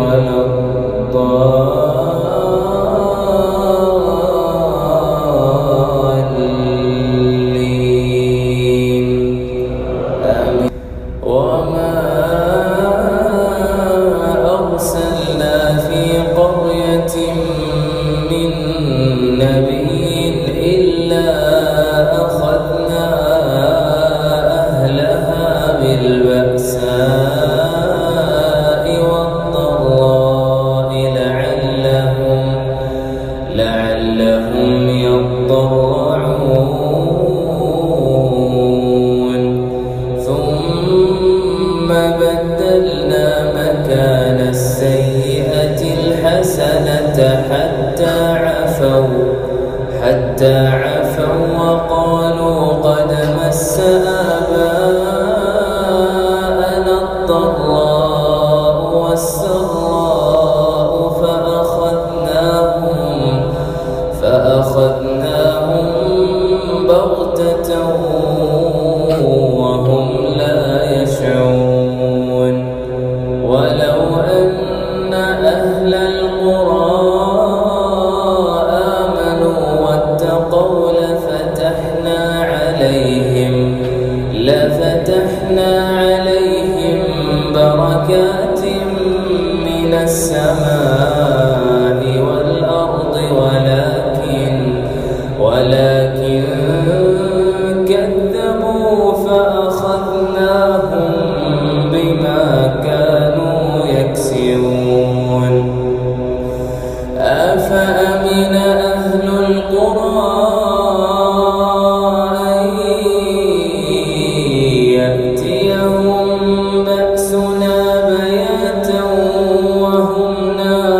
ولا حتى عفوا وقالوا قد مس آباؤنا. ولكن كذبوا فأخذناهم بما كانوا يكسرون أفأمن أهل القرى أن يأتيهم بأسنا بياتا وهم نائمون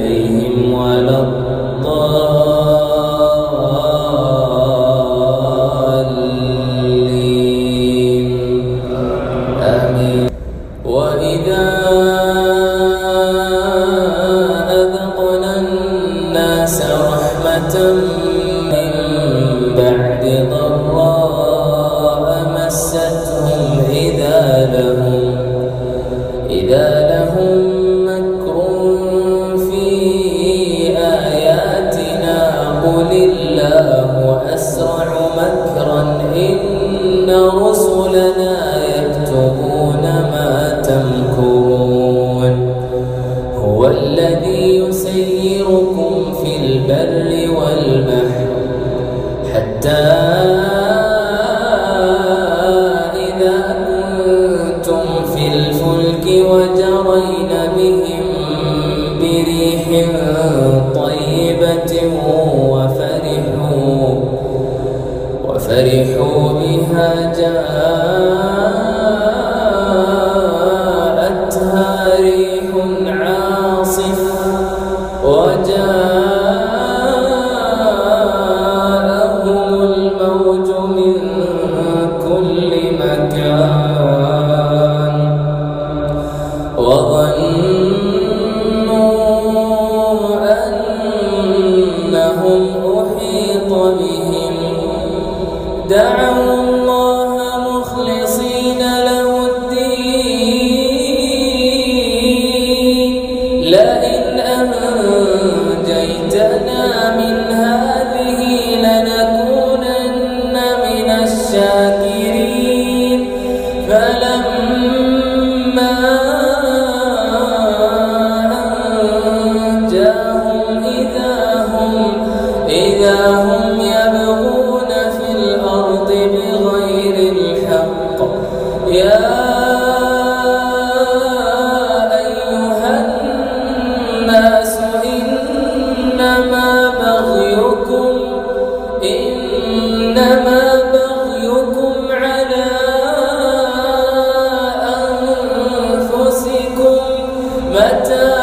جاءت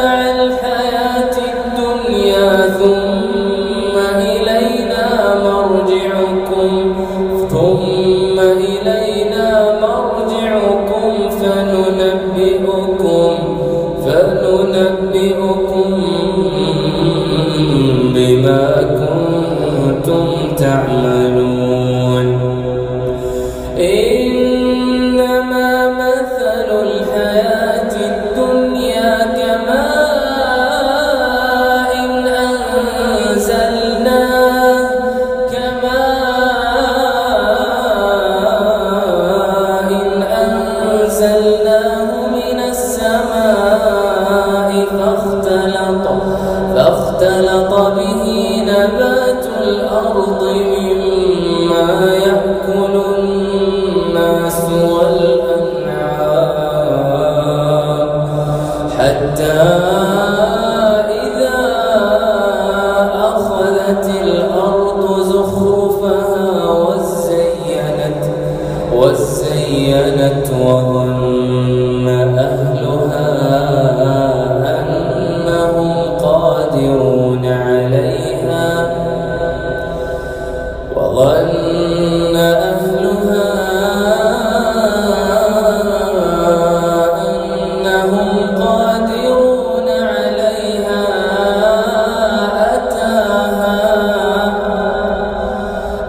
i side of عليه نبات الأرض مما يأكل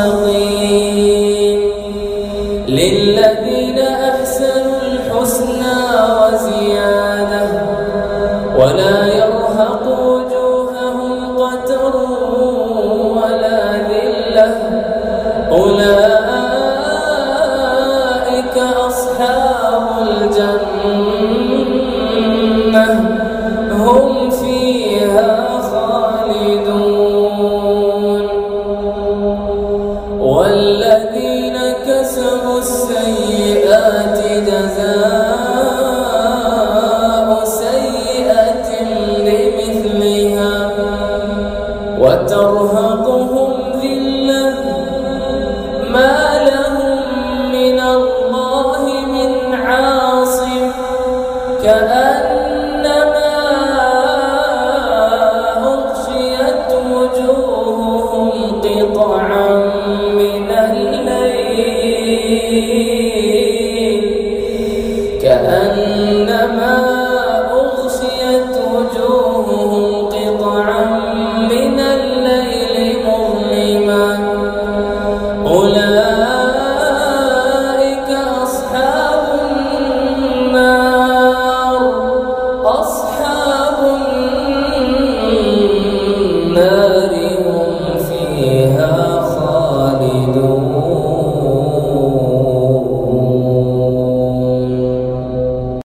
عظيم للذين ولا كأنما